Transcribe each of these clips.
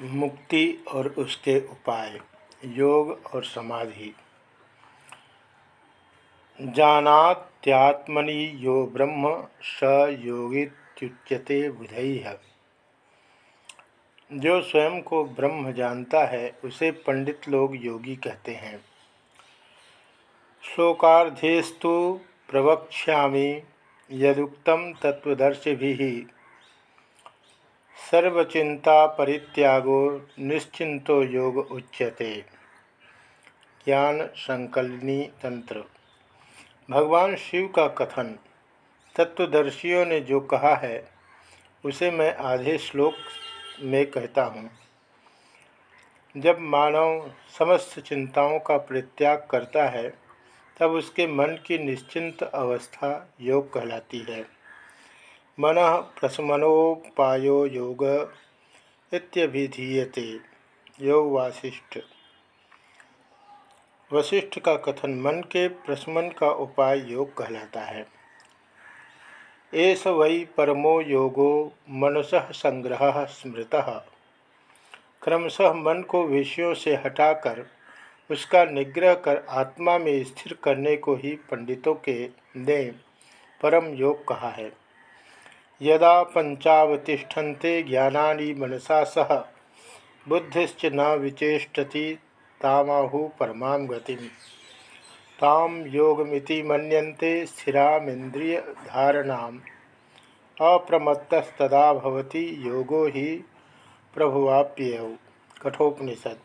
मुक्ति और उसके उपाय, योग और समाधि। जानात्यात्मनि यो ब्रह्म स योगित्युच्यते है जो स्वयं को ब्रह्म जानता है, उसे पंडित लोग योगी कहते हैं। श्लोकार्धेस्तु प्रवक्ष्यामि यदुक्तम तत्वदर्शि सर्वचिंता परित्यागो निश्चिंतो योग उच्यते। ज्ञान संकलनी तंत्र। भगवान शिव का कथन, तत्वदर्शियों ने जो कहा है, उसे मैं आधे श्लोक में कहता हूँ। जब मानव समस्त चिंताओं का परित्याग करता है, तब उसके मन की निश्चिंत अवस्था योग कहलाती है। मन प्रशमनोपायो योग इत्यभिधीयते। योग वासिष्ठ। वशिष्ठ का कथन मन के प्रशमन का उपाय योग कहलाता है। एस वै परमो योगो मनस संग्रह स्मृत। क्रमशः मन को विषयों से हटाकर उसका निग्रह कर आत्मा में स्थिर करने को ही पंडितों के ने परम योग कहा है। यदा पंचावतिष्ठन्ते ज्ञानानि मनसा सह, बुद्धिश्च न विचेषति तामाहु परमा गति ताम योगमिति मन्यन्ते स्थिरामिंद्रियधारणाम् अप्रमत्तस्तदा योगो ही प्रभुवाप्ययौ कठोपनिषद।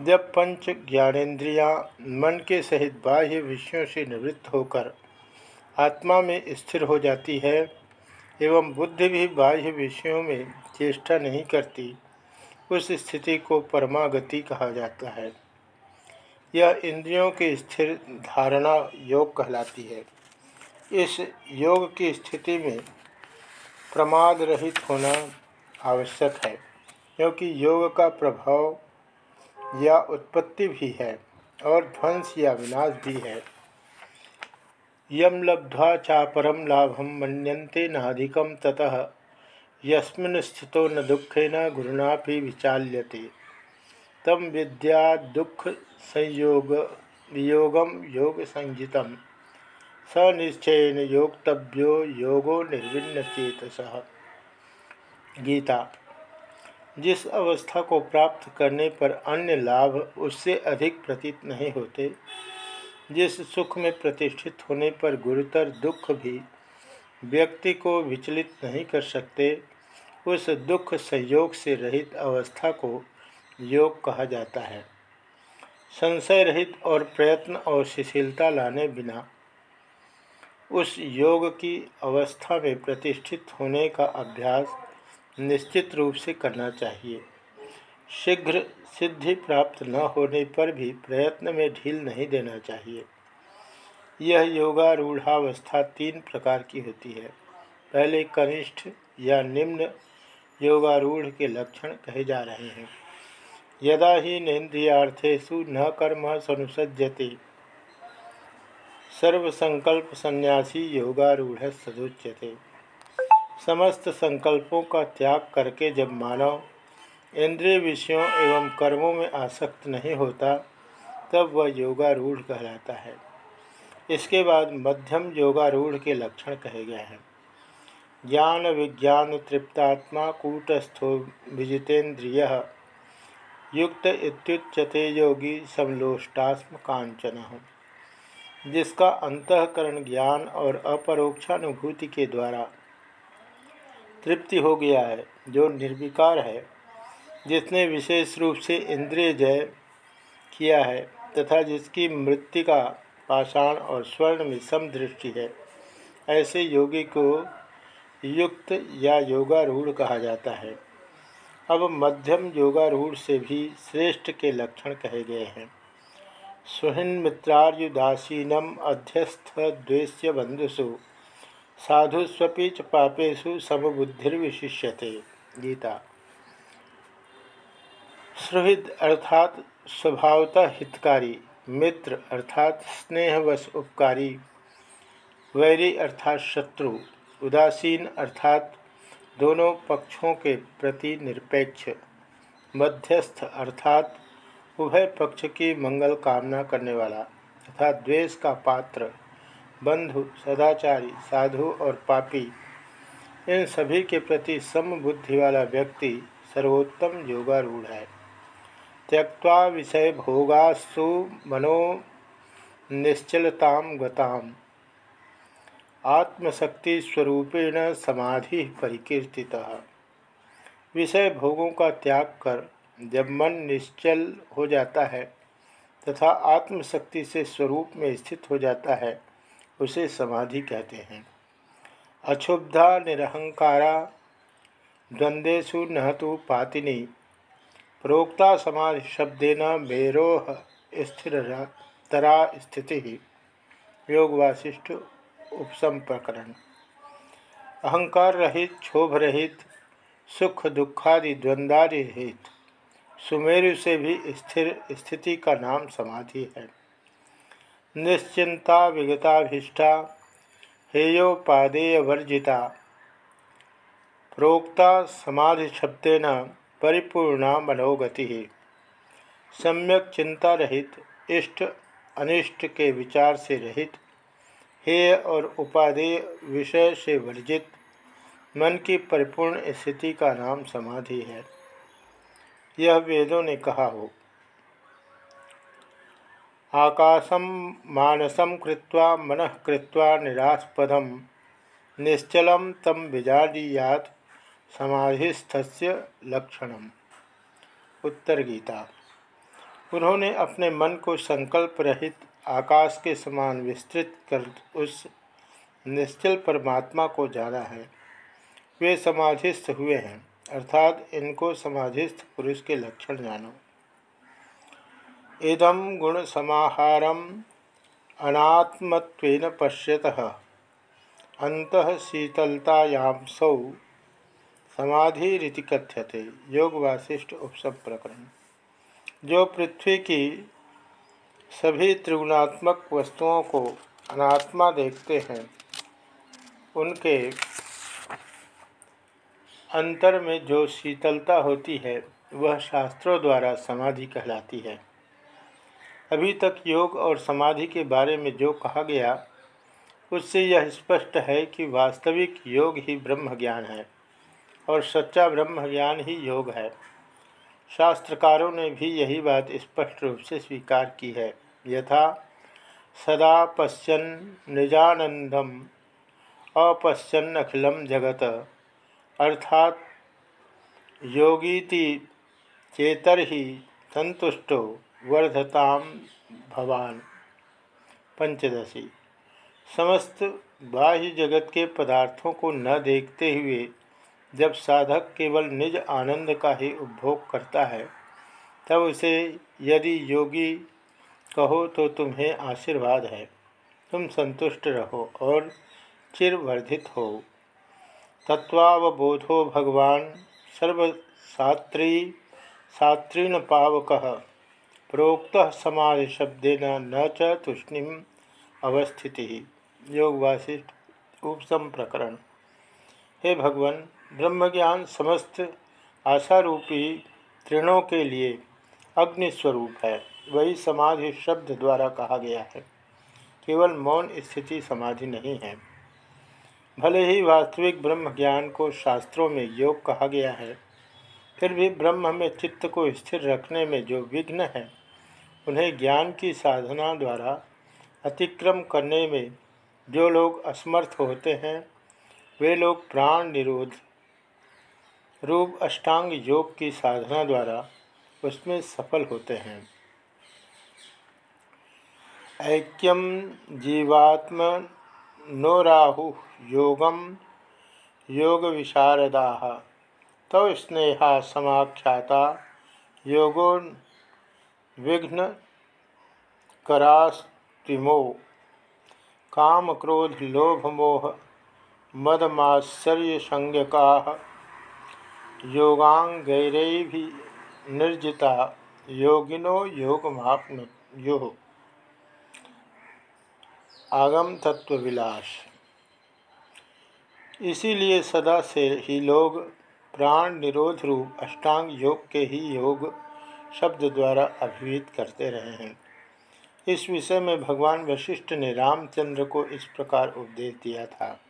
जब पंच ज्ञानेन्द्रियाँ मन के सहित बाह्य विषयों से निवृत्त होकर आत्मा में स्थिर हो जाती है। एवं बुद्धि भी बाह्य विषयों में चेष्टा नहीं करती, उस स्थिति को परमागति कहा जाता है। यह इंद्रियों की स्थिर धारणा योग कहलाती है। इस योग की स्थिति में प्रमाद रहित होना आवश्यक है, क्योंकि योग का प्रभाव या उत्पत्ति भी है और ध्वंस या विनाश भी है। यम लब्ध्वा चापरम लाभम मनते नाधिकम ततः। यस्मिन् स्थितो न दुखेन गुरुना विचाल्यते। तम विद्या दुख संयोग वियोगम योग स निश्चयन योगतव्यो योगो निर्विन्न गीता। जिस अवस्था को प्राप्त करने पर अन्य लाभ उससे अधिक प्रतीत नहीं होते जिस सुख में प्रतिष्ठित होने पर गुरुतर दुख भी व्यक्ति को विचलित नहीं कर सकते, उस दुख संयोग से रहित अवस्था को योग कहा जाता है। संशय रहित और प्रयत्न और शिथिलता लाने बिना उस योग की अवस्था में प्रतिष्ठित होने का अभ्यास निश्चित रूप से करना चाहिए। शीघ्र सिद्धि प्राप्त न होने पर भी प्रयत्न में ढील नहीं देना चाहिए। यह योगारूढ़ावस्था तीन प्रकार की होती है। पहले कनिष्ठ या निम्न योगारूढ़ के लक्षण कहे जा रहे हैं। यदा ही नेन्द्रियार्थेशु न कर्म सनुसज्जते। सर्वसंकल्प संन्यासी योगारूढ़ सदुच्यते। समस्त संकल्पों का त्याग करके जब मानव इंद्रिय विषयों एवं कर्मों में आसक्त नहीं होता, तब वह योगारूढ़ कहलाता है। इसके बाद मध्यम योगारूढ़ के लक्षण कहे गए हैं। ज्ञान विज्ञान तृप्तात्मा कूटस्थो विजितेन्द्रिय युक्त इत्युच्यते योगी समलोष्टास्म कांचन जिसका अंतकरण ज्ञान और अपरोक्षानुभूति के द्वारा तृप्ति हो गया है, जो निर्विकार है जिसने विशेष रूप से इंद्रिय जय किया है तथा जिसकी मृतिका पाषाण और स्वर्ण में समदृष्टि है, ऐसे योगी को युक्त या योगारूढ़ कहा जाता है। अब मध्यम योगारूढ़ से भी श्रेष्ठ के लक्षण कहे गए हैं। सुहिन मित्रार्युदासीनम अध्यस्थ द्वेश्य बंधुषु साधुस्वी च पापेशु समबुद्धिर्विशिष्यते। गीता सुहृद अर्थात स्वभावतः हितकारी, मित्र अर्थात स्नेहवश उपकारी, वैरी अर्थात शत्रु, उदासीन अर्थात दोनों पक्षों के प्रति निरपेक्ष, मध्यस्थ अर्थात उभय पक्ष की मंगल कामना करने वाला तथा द्वेष का पात्र, बंधु, सदाचारी, साधु और पापी, इन सभी के प्रति समबुद्धि वाला व्यक्ति सर्वोत्तम योगारूढ़ है। त्यक्वा विषय भोगासु मनो निश्चलताम गताम। आत्मशक्ति स्वरूपेण समाधि परिकीर्ति विषय भोगों का त्याग कर जब मन निश्चल हो जाता है तथा आत्मशक्ति से स्वरूप में स्थित हो जाता है, उसे समाधि कहते हैं। अक्षुब्धा निरहंकारा द्वंद्वेशु न तो पातिनी प्रोक्ता समाधि शब्देन मेरोह स्थिर तरा स्थिति। योग वासिष्ठ उपसम प्रकरण अहंकार रहित, क्षोभ रहित, सुख दुखादि द्वंद्वादि रहित, सुमेरु से भी स्थिर स्थिति का नाम समाधि है। निश्चिंता विगताभिष्टा हेयोपादेय वर्जिता प्रोक्ता समाधि शब्देन परिपूर्णा मनोगति। सम्यक चिंता रहित, इष्ट अनिष्ट के विचार से रहित, हेय और उपादेय विषय से वर्जित, मन की परिपूर्ण स्थिति का नाम समाधि है। यह वेदों ने कहा हो। आकाशम मानसम कृत्वा मन कृत्वा निरास्पदम निश्चलम तम विजाडीयात समाधिस्थस्य लक्षणम। उत्तर गीता उन्होंने अपने मन को संकल्प रहित आकाश के समान विस्तृत कर उस निश्चल परमात्मा को जाना है। वे समाधिस्थ हुए हैं, अर्थात इनको समाधिस्थ पुरुष के लक्षण जानो। इदम गुण समाहारम अनात्मत्वेन पश्यतः। अंत शीतलतायाम सौ समाधि रीति कथ्यते योग वासिष्ठ उपसम प्रकरण। जो पृथ्वी की सभी त्रिगुणात्मक वस्तुओं को अनात्मा देखते हैं, उनके अंतर में जो शीतलता होती है, वह शास्त्रों द्वारा समाधि कहलाती है। अभी तक योग और समाधि के बारे में जो कहा गया, उससे यह स्पष्ट है कि वास्तविक योग ही ब्रह्म ज्ञान है। और सच्चा ब्रह्म ज्ञान ही योग है। शास्त्रकारों ने भी यही बात स्पष्ट रूप से स्वीकार की है। यथा, सदा पश्यन निजानंदम अपश्यन अखिलम जगत। अर्थात, योगीति चेतर ही संतुष्टो वर्धताम भवान। पंचदशी। समस्त बाह्य जगत के पदार्थों को न देखते हुए जब साधक केवल निज आनंद का ही उपभोग करता है, तब उसे यदि योगी कहो तो तुम्हें आशीर्वाद है। तुम संतुष्ट रहो और चिरवर्धित हो। तत्वावबोधो भगवान सर्वशात्री शात्रीण पावक, प्रोक्त समाधि शब्देन न च तूष्णिम अवस्थिति। योग वासिष्ठ उपसम प्रकरण हे भगवान ब्रह्मज्ञान समस्त आशारूपी तृणों के लिए अग्नि स्वरूप है। वही समाधि शब्द द्वारा कहा गया है। केवल मौन स्थिति समाधि नहीं है। भले ही वास्तविक ब्रह्म ज्ञान को शास्त्रों में योग कहा गया है, फिर भी ब्रह्म में चित्त को स्थिर रखने में जो विघ्न है, उन्हें ज्ञान की साधना द्वारा अतिक्रम करने में जो लोग असमर्थ होते हैं, वे लोग प्राण निरोध रूप अष्टांग योग की साधना द्वारा उसमें सफल होते हैं। ऐक्यम जीवात्म नो राहु योगम योग विशारदा तव तो स्नेहा समाख्याता योगो विघ्न करास्तिमो। काम क्रोध लोभ मोह मदमाश्चर्य संज्ञका योगांगैर भी निर्जिता योगिनो योगमाप्नु यो आगम तत्व विलास। इसीलिए सदा से ही लोग प्राण निरोध रूप अष्टांग योग के ही योग शब्द द्वारा अभिहित करते रहे हैं। इस विषय में भगवान वशिष्ठ ने रामचंद्र को इस प्रकार उपदेश दिया था।